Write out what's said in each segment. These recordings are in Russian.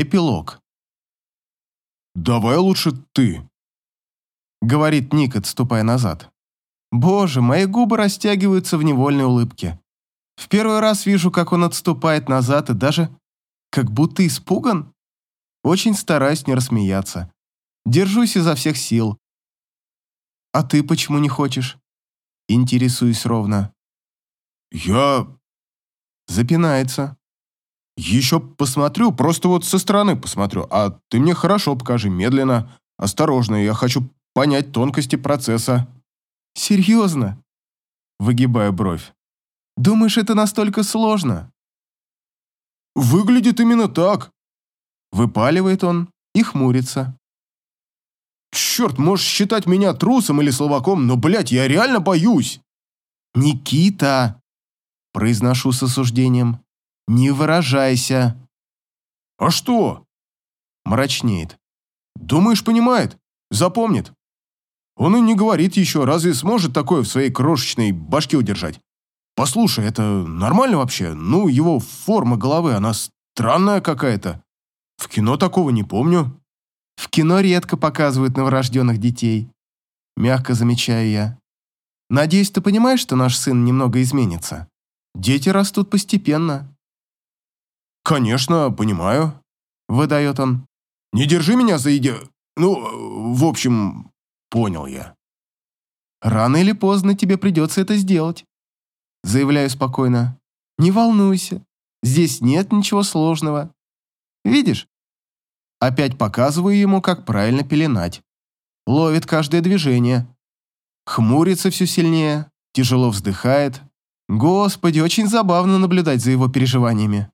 Эпилог. «Давай лучше ты», — говорит Ник, отступая назад. Боже, мои губы растягиваются в невольной улыбке. В первый раз вижу, как он отступает назад и даже как будто испуган. Очень стараюсь не рассмеяться. Держусь изо всех сил. «А ты почему не хочешь?» Интересуюсь ровно. «Я...» Запинается. «Еще посмотрю, просто вот со стороны посмотрю, а ты мне хорошо покажи, медленно, осторожно, я хочу понять тонкости процесса». «Серьезно?» Выгибаю бровь. «Думаешь, это настолько сложно?» «Выглядит именно так», — выпаливает он и хмурится. Черт, можешь считать меня трусом или словаком, но, блядь, я реально боюсь. Никита, произношу с осуждением, не выражайся. А что? Мрачнеет. Думаешь, понимает? Запомнит. Он и не говорит еще, разве сможет такое в своей крошечной башке удержать? Послушай, это нормально вообще? Ну, его форма головы, она странная какая-то. В кино такого не помню. В кино редко показывают новорожденных детей. Мягко замечаю я. Надеюсь, ты понимаешь, что наш сын немного изменится. Дети растут постепенно. Конечно, понимаю. Выдает он. Не держи меня за иде... Ну, в общем, понял я. Рано или поздно тебе придется это сделать. Заявляю спокойно. Не волнуйся. Здесь нет ничего сложного. Видишь, Опять показываю ему, как правильно пеленать. Ловит каждое движение. Хмурится все сильнее, тяжело вздыхает. Господи, очень забавно наблюдать за его переживаниями.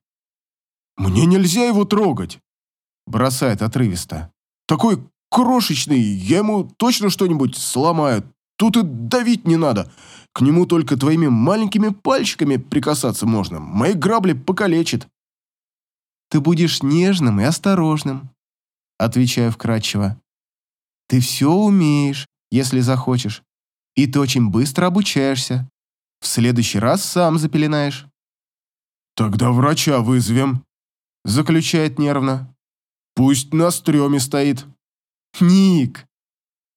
«Мне нельзя его трогать!» Бросает отрывисто. «Такой крошечный, я ему точно что-нибудь сломаю. Тут и давить не надо. К нему только твоими маленькими пальчиками прикасаться можно. Мои грабли покалечит». «Ты будешь нежным и осторожным», отвечаю вкратчиво. Ты все умеешь, если захочешь, и ты очень быстро обучаешься. В следующий раз сам запеленаешь. Тогда врача вызовем, заключает нервно. Пусть на стреме стоит. Ник!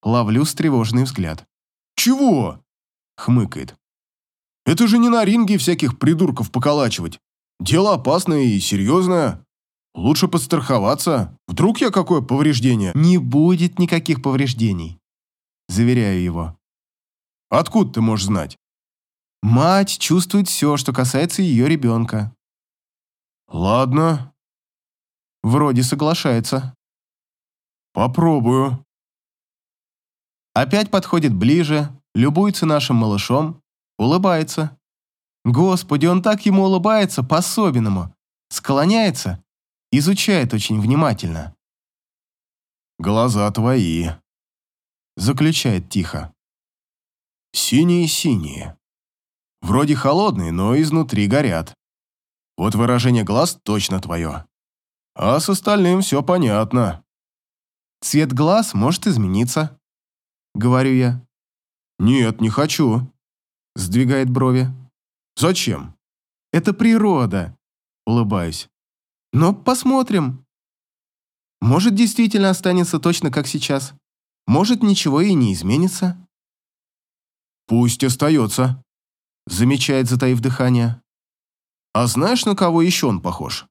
Ловлю встревоженный взгляд. Чего? Хмыкает. Это же не на ринге всяких придурков поколачивать. Дело опасное и серьезное. Лучше подстраховаться. Вдруг я какое повреждение? Не будет никаких повреждений. Заверяю его. Откуда ты можешь знать? Мать чувствует все, что касается ее ребенка. Ладно. Вроде соглашается. Попробую. Опять подходит ближе, любуется нашим малышом, улыбается. Господи, он так ему улыбается по-особенному. Склоняется изучает очень внимательно. «Глаза твои», — заключает тихо. «Синие-синие. Вроде холодные, но изнутри горят. Вот выражение глаз точно твое. А с остальным все понятно». «Цвет глаз может измениться», — говорю я. «Нет, не хочу», — сдвигает брови. «Зачем?» «Это природа», — улыбаюсь. Но посмотрим. Может, действительно останется точно как сейчас. Может, ничего и не изменится. Пусть остается, замечает, затаив дыхание. А знаешь, на кого еще он похож?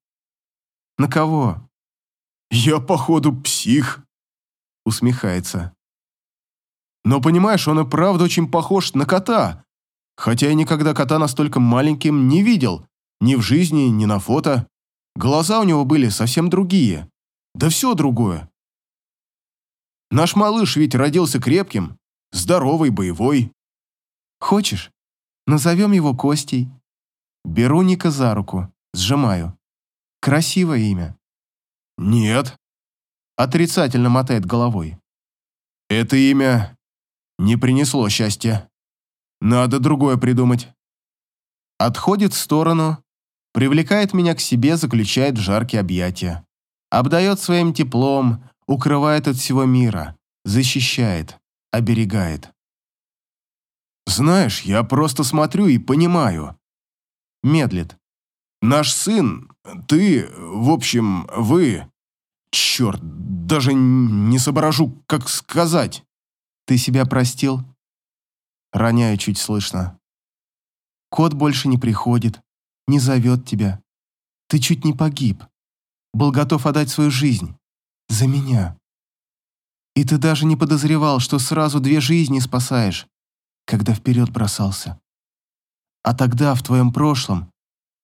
На кого? Я, походу, псих, усмехается. Но понимаешь, он и правда очень похож на кота. Хотя я никогда кота настолько маленьким не видел. Ни в жизни, ни на фото. Глаза у него были совсем другие. Да все другое. Наш малыш ведь родился крепким, здоровый, боевой. Хочешь, назовем его Костей? Беру Ника за руку, сжимаю. Красивое имя. Нет. Отрицательно мотает головой. Это имя не принесло счастья. Надо другое придумать. Отходит в сторону, привлекает меня к себе, заключает в жаркие объятия. Обдает своим теплом, укрывает от всего мира, защищает, оберегает. «Знаешь, я просто смотрю и понимаю». Медлит. «Наш сын, ты, в общем, вы, Черт, даже не соображу, как сказать. Ты себя простил? Роняю чуть слышно. Кот больше не приходит, не зовет тебя. Ты чуть не погиб. Был готов отдать свою жизнь. За меня. И ты даже не подозревал, что сразу две жизни спасаешь, когда вперед бросался. А тогда, в твоем прошлом,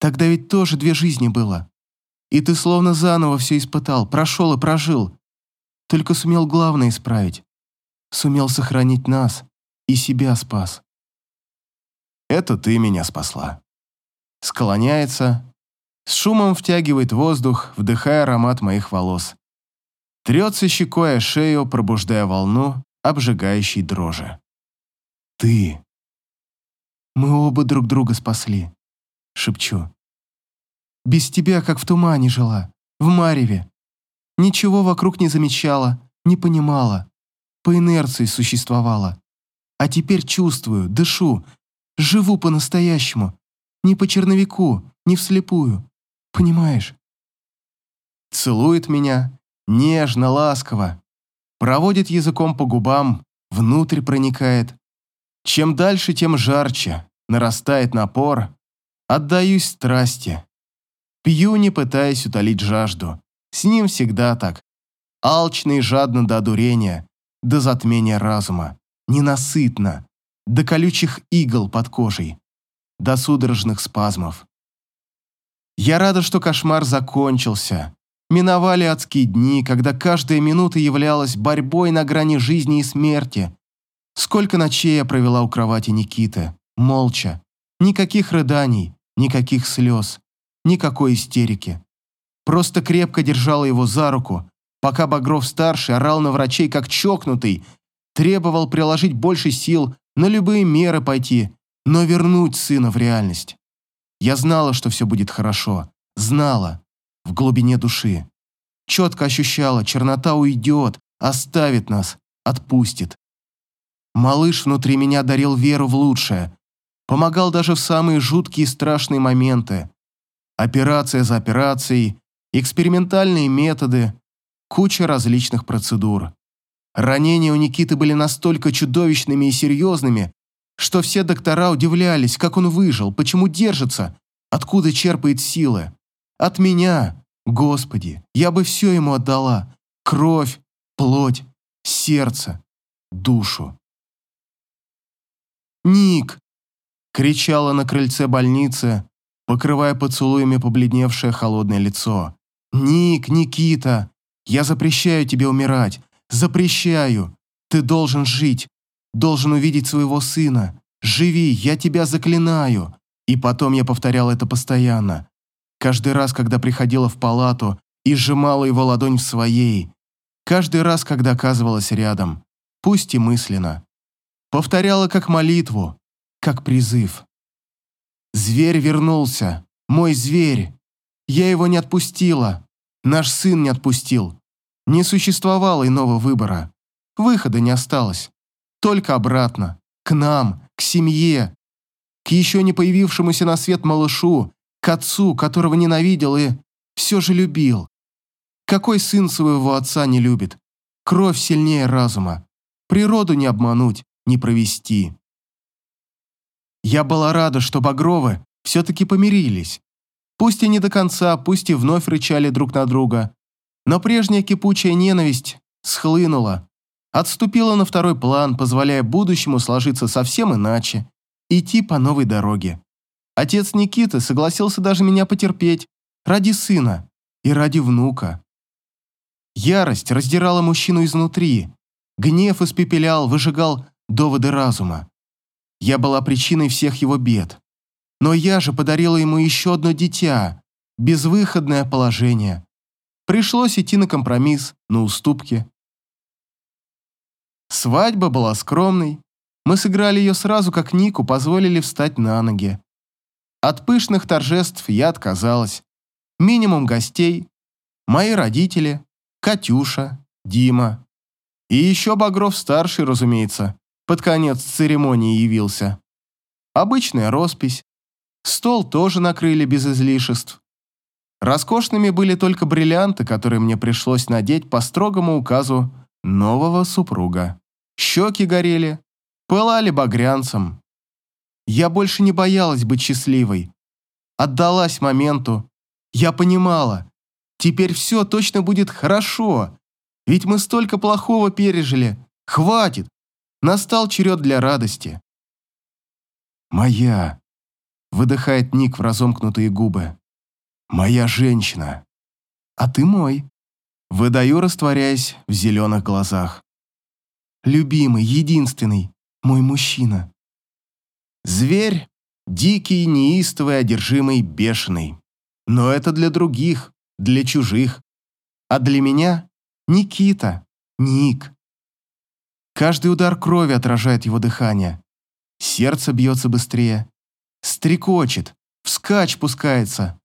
тогда ведь тоже две жизни было. И ты словно заново все испытал, прошел и прожил. Только сумел главное исправить. Сумел сохранить нас и себя спас. Это ты меня спасла. Склоняется, с шумом втягивает воздух, вдыхая аромат моих волос. Трется щекой о шею, пробуждая волну обжигающей дрожи. Ты. Мы оба друг друга спасли, шепчу. Без тебя, как в тумане жила, в мареве. Ничего вокруг не замечала, не понимала. По инерции существовала. А теперь чувствую, дышу, живу по-настоящему. Не по черновику, не вслепую. Понимаешь? Целует меня, нежно, ласково. Проводит языком по губам, внутрь проникает. Чем дальше, тем жарче. Нарастает напор. Отдаюсь страсти. Пью, не пытаясь утолить жажду. С ним всегда так. Алчно и жадно до одурения, до затмения разума. Ненасытно. До колючих игл под кожей. До судорожных спазмов. Я рада, что кошмар закончился. Миновали адские дни, когда каждая минута являлась борьбой на грани жизни и смерти. Сколько ночей я провела у кровати Никиты, молча. Никаких рыданий, никаких слез никакой истерики. Просто крепко держала его за руку, пока Багров-старший орал на врачей как чокнутый, требовал приложить больше сил, на любые меры пойти, но вернуть сына в реальность. Я знала, что все будет хорошо. Знала. В глубине души. Четко ощущала, чернота уйдет, оставит нас, отпустит. Малыш внутри меня дарил веру в лучшее. Помогал даже в самые жуткие и страшные моменты. Операция за операцией, экспериментальные методы, куча различных процедур. Ранения у Никиты были настолько чудовищными и серьезными, что все доктора удивлялись, как он выжил, почему держится, откуда черпает силы. От меня, Господи, я бы все ему отдала. Кровь, плоть, сердце, душу. «Ник!» — кричала на крыльце больницы, покрывая поцелуями побледневшее холодное лицо. «Ник, Никита, я запрещаю тебе умирать. Запрещаю. Ты должен жить. Должен увидеть своего сына. Живи, я тебя заклинаю». И потом я повторял это постоянно. Каждый раз, когда приходила в палату и сжимала его ладонь в своей. Каждый раз, когда оказывалась рядом. Пусть и мысленно. Повторяла как молитву, как призыв. Зверь вернулся. Мой зверь. Я его не отпустила. Наш сын не отпустил. Не существовало иного выбора. Выхода не осталось. Только обратно. К нам, к семье. К еще не появившемуся на свет малышу, к отцу, которого ненавидел и все же любил. Какой сын своего отца не любит? Кровь сильнее разума. Природу не обмануть, не провести. Я была рада, что Багровы все-таки помирились. Пусть и не до конца, пусть и вновь рычали друг на друга, но прежняя кипучая ненависть схлынула, отступила на второй план, позволяя будущему сложиться совсем иначе, идти по новой дороге. Отец Никиты согласился даже меня потерпеть ради сына и ради внука. Ярость раздирала мужчину изнутри, гнев испепелял, выжигал доводы разума. Я была причиной всех его бед. Но я же подарила ему еще одно дитя, безвыходное положение. Пришлось идти на компромисс, на уступки. Свадьба была скромной. Мы сыграли ее сразу, как Нику позволили встать на ноги. От пышных торжеств я отказалась. Минимум гостей. Мои родители, Катюша, Дима. И еще Багров-старший, разумеется, под конец церемонии явился. Обычная роспись. Стол тоже накрыли без излишеств. Роскошными были только бриллианты, которые мне пришлось надеть по строгому указу нового супруга. Щеки горели, пылали багрянцем. Я больше не боялась быть счастливой. Отдалась моменту. Я понимала, теперь все точно будет хорошо, ведь мы столько плохого пережили. Хватит. Настал черед для радости. «Моя», — выдыхает Ник в разомкнутые губы. «Моя женщина. А ты мой». Выдаю, растворяясь в зеленых глазах. «Любимый, единственный, мой мужчина». Зверь — дикий, неистовый, одержимый, бешеный. Но это для других, для чужих. А для меня — Никита, Ник. Каждый удар крови отражает его дыхание. Сердце бьется быстрее. Стрекочет, вскачь пускается.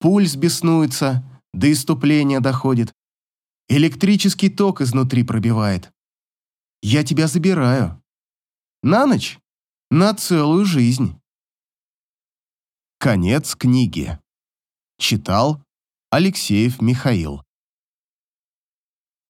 Пульс беснуется, до иступления доходит. Электрический ток изнутри пробивает. Я тебя забираю. На ночь? На целую жизнь. Конец книги. Читал Алексеев Михаил.